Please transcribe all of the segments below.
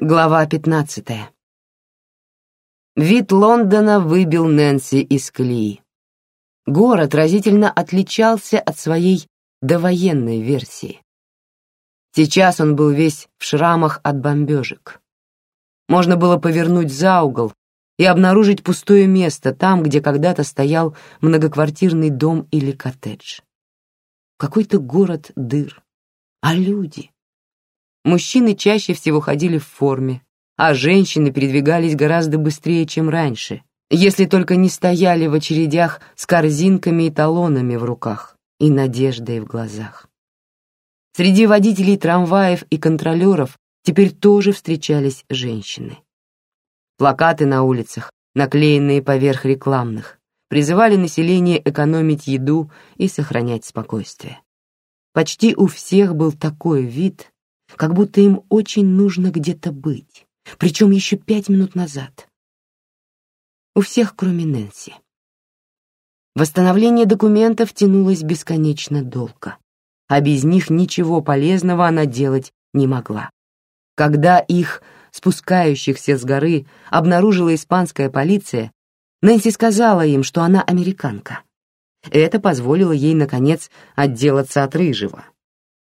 Глава 15. Вид Лондона выбил Нэнси из колеи. Город разительно отличался от своей довоенной версии. Сейчас он был весь в шрамах от бомбежек. Можно было повернуть за угол и обнаружить пустое место там, где когда-то стоял многоквартирный дом или коттедж. Какой-то город дыр. А люди? Мужчины чаще всего ходили в форме, а женщины передвигались гораздо быстрее, чем раньше, если только не стояли в очередях с корзинками и талонами в руках и надеждой в глазах. Среди водителей трамваев и контролеров теперь тоже встречались женщины. Плакаты на улицах, наклеенные поверх рекламных, призывали население экономить еду и сохранять спокойствие. Почти у всех был такой вид, как будто им очень нужно где-то быть, причем еще пять минут назад. У всех, кроме Нэнси. Восстановление документов тянулось бесконечно долго, а без них ничего полезного она делать не могла. Когда их, спускающихся с горы, обнаружила испанская полиция, Нэнси сказала им, что она американка. Это позволило ей, наконец, отделаться от рыжего.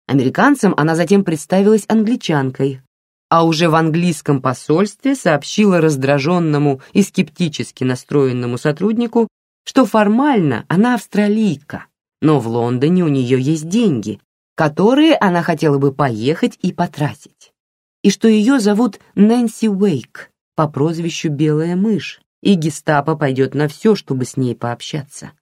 Американцам она затем представилась англичанкой, а уже в английском посольстве сообщила раздраженному и скептически настроенному сотруднику, что формально она австралийка, но в Лондоне у нее есть деньги, которые она хотела бы поехать и потратить, и что ее зовут Нэнси Уэйк по прозвищу Белая мышь, и гестапо пойдет на все, чтобы с ней пообщаться.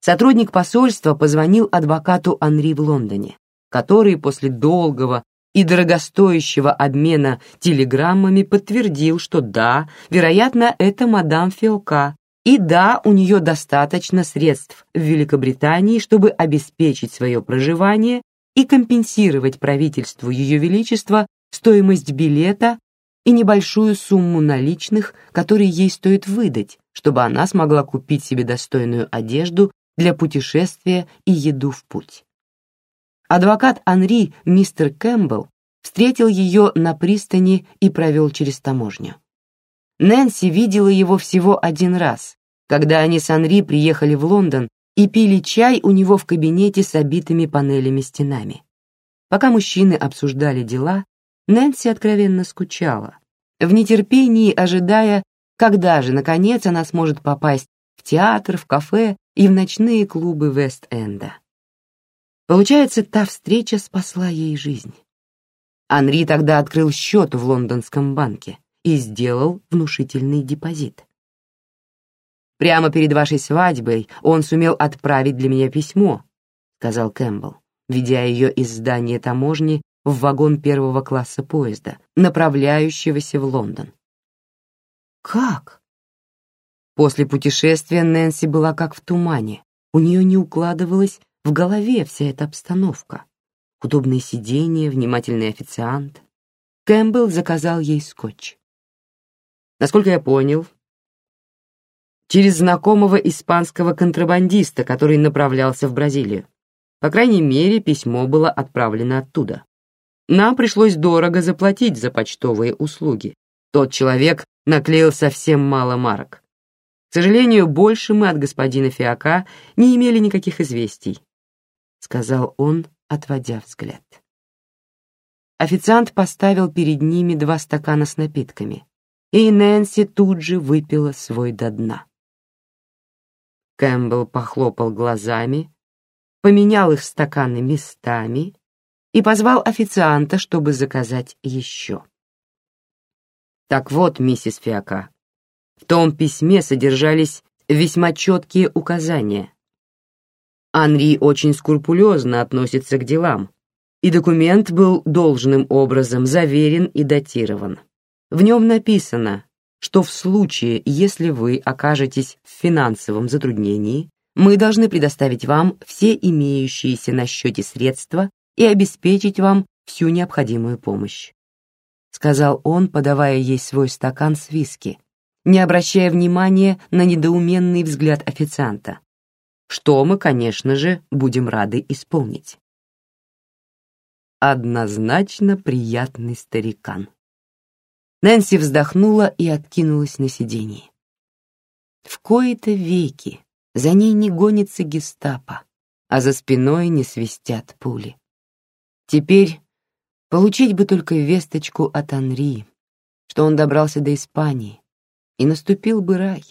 Сотрудник посольства позвонил адвокату Анри в Лондоне, который после долгого и дорогостоящего обмена телеграммами подтвердил, что да, вероятно, это мадам Фиока, и да, у нее достаточно средств в Великобритании, чтобы обеспечить свое проживание и компенсировать правительству Ее Величества стоимость билета и небольшую сумму наличных, которые ей стоит выдать, чтобы она смогла купить себе достойную одежду для путешествия и еду в путь. Адвокат Анри, мистер Кэмпбелл, встретил ее на пристани и провел через таможню. Нэнси видела его всего один раз, когда они с Анри приехали в Лондон и пили чай у него в кабинете с обитыми панелями стенами. Пока мужчины обсуждали дела, Нэнси откровенно скучала, в нетерпении ожидая, когда же, наконец, она сможет попасть в театр, в кафе и в ночные клубы Вест-Энда. Получается, та встреча спасла ей жизнь. Анри тогда открыл счет в лондонском банке и сделал внушительный депозит. «Прямо перед вашей свадьбой он сумел отправить для меня письмо», — сказал Кэмпбелл, ведя ее из здания таможни в вагон первого класса поезда, направляющегося в Лондон. «Как?» После путешествия Нэнси была как в тумане. У нее не укладывалась в голове вся эта обстановка. Удобные сиденья, внимательный официант. Кэмпбелл заказал ей скотч. Насколько я понял, через знакомого испанского контрабандиста, который направлялся в Бразилию. По крайней мере, письмо было отправлено оттуда. Нам пришлось дорого заплатить за почтовые услуги. Тот человек наклеил совсем мало марок. К сожалению, больше мы от господина Фиака не имели никаких известий, сказал он, отводя взгляд. Официант поставил перед ними два стакана с напитками, и Нэнси тут же выпила свой до дна. Кэмпбелл похлопал глазами, поменял их стаканы местами и позвал официанта, чтобы заказать еще. Так вот, миссис Фиака, в том письме содержались весьма четкие указания. Анри очень скрупулезно относится к делам, и документ был должным образом заверен и датирован. В нем написано, что в случае, если вы окажетесь в финансовом затруднении, мы должны предоставить вам все имеющиеся на счете средства и обеспечить вам всю необходимую помощь. Сказал он, подавая ей свой стакан с виски, не обращая внимания на недоуменный взгляд официанта, что мы, конечно же, будем рады исполнить. Однозначно приятный старикан. Нэнси вздохнула и откинулась на сиденье. В кои-то веки за ней не гонится гестапо, а за спиной не свистят пули. Теперь получить бы только весточку от Анри, что он добрался до Испании, и наступил бы рай.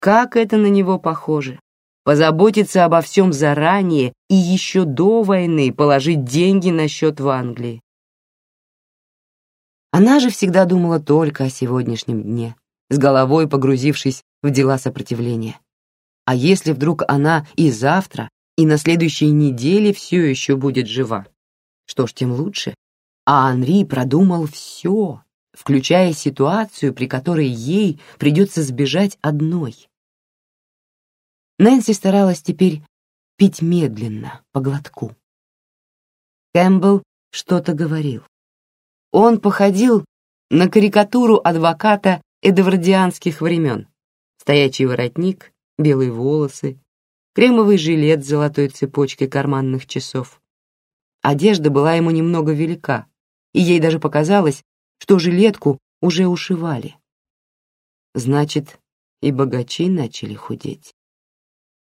Как это на него похоже! Позаботиться обо всем заранее и еще до войны положить деньги на счет в Англии. Она же всегда думала только о сегодняшнем дне, с головой погрузившись в дела сопротивления. А если вдруг она и завтра, и на следующей неделе все еще будет жива? Что ж, тем лучше. А Анри продумал все, включая ситуацию, при которой ей придется сбежать одной. Нэнси старалась теперь пить медленно, по глотку. Кэмпбелл что-то говорил. Он походил на карикатуру адвоката эдвардианских времен. Стоячий воротник, белые волосы, кремовый жилет с золотой цепочкой карманных часов. Одежда была ему немного велика, и ей даже показалось, что жилетку уже ушивали. Значит, и богачи начали худеть.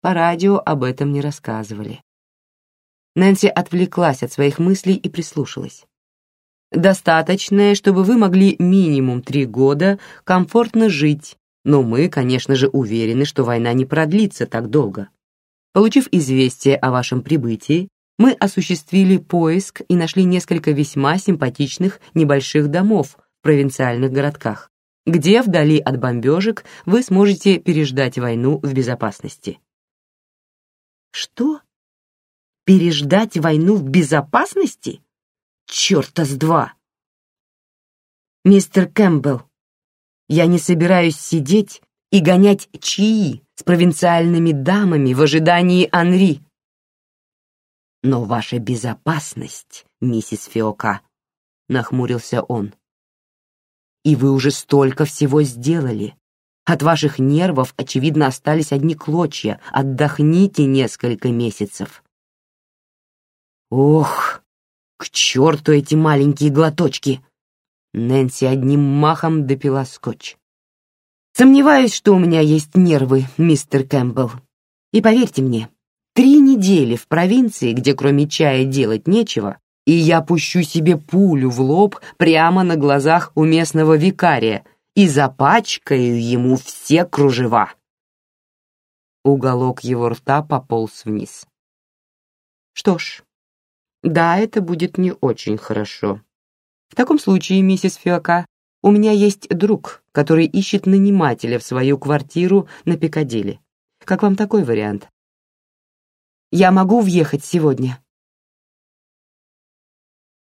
По радио об этом не рассказывали. Нэнси отвлеклась от своих мыслей и прислушалась. Достаточное, чтобы вы могли минимум три года комфортно жить, но мы, конечно же, уверены, что война не продлится так долго. Получив известие о вашем прибытии, мы осуществили поиск и нашли несколько весьма симпатичных небольших домов в провинциальных городках, где вдали от бомбежек вы сможете переждать войну в безопасности. Что? Переждать войну в безопасности? Чёрта с два! Мистер Кэмпбелл, я не собираюсь сидеть и гонять чаи с провинциальными дамами в ожидании Анри. Но ваша безопасность, миссис Фиока, нахмурился он. И вы уже столько всего сделали. От ваших нервов, очевидно, остались одни клочья. Отдохните несколько месяцев. Ох, к черту эти маленькие глоточки! Нэнси одним махом допила скотч. Сомневаюсь, что у меня есть нервы, мистер Кэмпбелл. И поверьте мне, три недели в провинции, где кроме чая делать нечего, и я пущу себе пулю в лоб прямо на глазах у местного викария, и запачкаю ему все кружева. Уголок его рта пополз вниз. Что ж, да, это будет не очень хорошо. В таком случае, миссис Фиока, у меня есть друг, который ищет нанимателя в свою квартиру на Пикадилли. Как вам такой вариант? Я могу въехать сегодня?